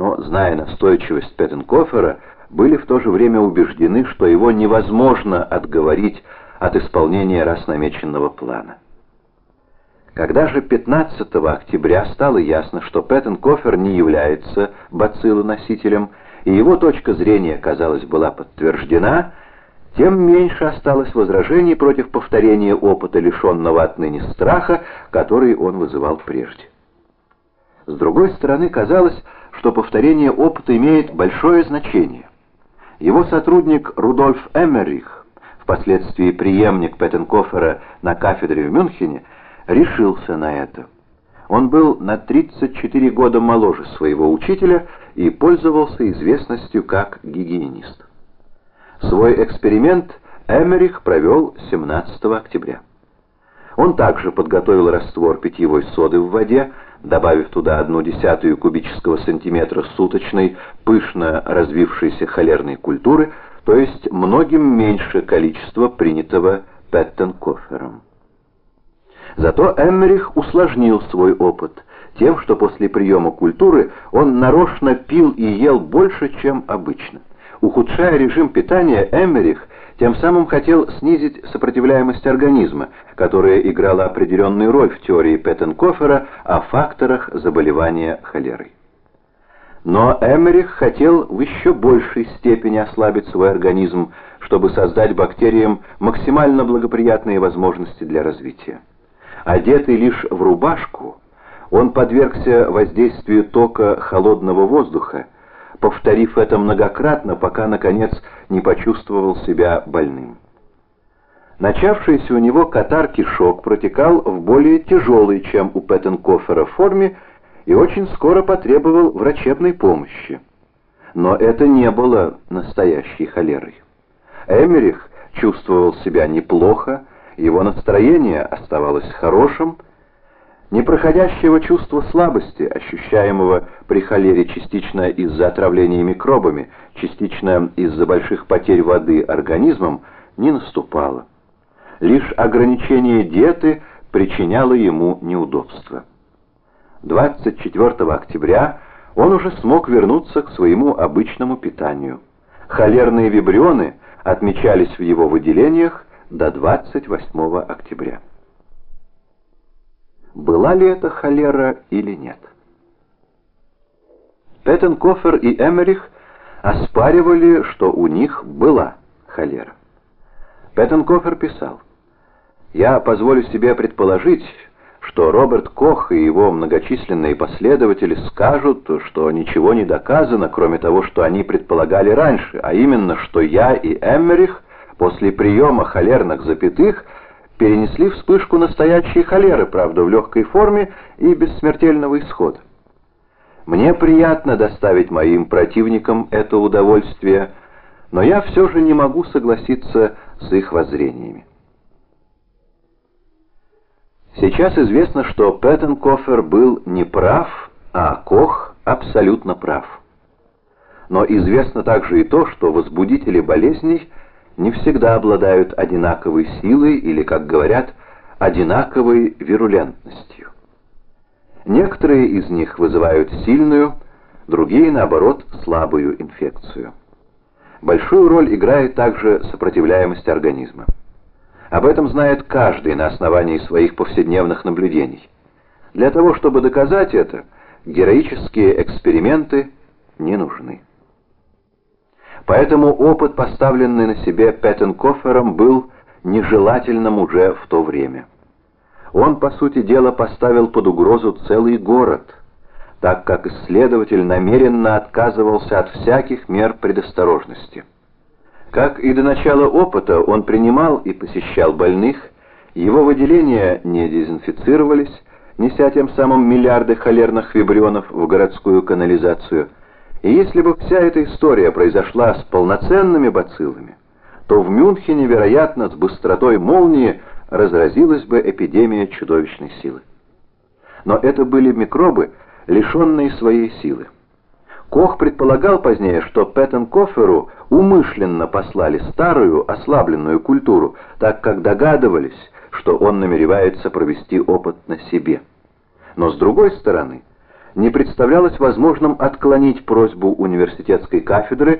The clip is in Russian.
но, зная настойчивость Петтенкофера, были в то же время убеждены, что его невозможно отговорить от исполнения раз намеченного плана. Когда же 15 октября стало ясно, что Петтенкофер не является бациллоносителем, и его точка зрения, казалось, была подтверждена, тем меньше осталось возражений против повторения опыта, лишенного отныне страха, который он вызывал прежде. С другой стороны, казалось, что повторение опыта имеет большое значение. Его сотрудник Рудольф Эммерих, впоследствии преемник Петтенкофера на кафедре в Мюнхене, решился на это. Он был на 34 года моложе своего учителя и пользовался известностью как гигиенист. Свой эксперимент Эмерих провел 17 октября. Он также подготовил раствор питьевой соды в воде, добавив туда одну десятую кубического сантиметра суточной, пышно развившейся холерной культуры, то есть многим меньше количества принятого Петтенкофером. Зато Эммерих усложнил свой опыт тем, что после приема культуры он нарочно пил и ел больше, чем обычно. Ухудшая режим питания, Эммерих тем самым хотел снизить сопротивляемость организма, которая играла определенную роль в теории Петтенкофера о факторах заболевания холерой. Но Эмерих хотел в еще большей степени ослабить свой организм, чтобы создать бактериям максимально благоприятные возможности для развития. Одетый лишь в рубашку, он подвергся воздействию тока холодного воздуха, повторив это многократно, пока, наконец, не почувствовал себя больным. Начавшийся у него катар-кишок протекал в более тяжелой, чем у Петтенкофера форме, и очень скоро потребовал врачебной помощи. Но это не было настоящей холерой. Эмерих чувствовал себя неплохо, его настроение оставалось хорошим, Непроходящего чувства слабости, ощущаемого при холере частично из-за отравления микробами, частично из-за больших потерь воды организмом, не наступало. Лишь ограничение диеты причиняло ему неудобства. 24 октября он уже смог вернуться к своему обычному питанию. Холерные вибрионы отмечались в его выделениях до 28 октября была ли это холера или нет. Петтенкофер и Эмерих оспаривали, что у них была холера. Петтенкофер писал, «Я позволю себе предположить, что Роберт Кох и его многочисленные последователи скажут, что ничего не доказано, кроме того, что они предполагали раньше, а именно, что я и Эммерих после приема холерных запятых – перенесли вспышку настоящей холеры, правда, в легкой форме и без смертельного исхода. Мне приятно доставить моим противникам это удовольствие, но я все же не могу согласиться с их воззрениями. Сейчас известно, что Петтенкофер был не прав, а Кох абсолютно прав. Но известно также и то, что возбудители болезней – не всегда обладают одинаковой силой или, как говорят, одинаковой вирулентностью. Некоторые из них вызывают сильную, другие, наоборот, слабую инфекцию. Большую роль играет также сопротивляемость организма. Об этом знает каждый на основании своих повседневных наблюдений. Для того, чтобы доказать это, героические эксперименты не нужны. Поэтому опыт, поставленный на себе Петтенкофером, был нежелательным уже в то время. Он, по сути дела, поставил под угрозу целый город, так как исследователь намеренно отказывался от всяких мер предосторожности. Как и до начала опыта он принимал и посещал больных, его выделения не дезинфицировались, неся тем самым миллиарды холерных вибрионов в городскую канализацию – и если бы вся эта история произошла с полноценными бациллами, то в Мюнхене, вероятно, с быстротой молнии разразилась бы эпидемия чудовищной силы. Но это были микробы, лишенные своей силы. Кох предполагал позднее, что Петтенкоферу умышленно послали старую, ослабленную культуру, так как догадывались, что он намеревается провести опыт на себе. Но с другой стороны, не представлялось возможным отклонить просьбу университетской кафедры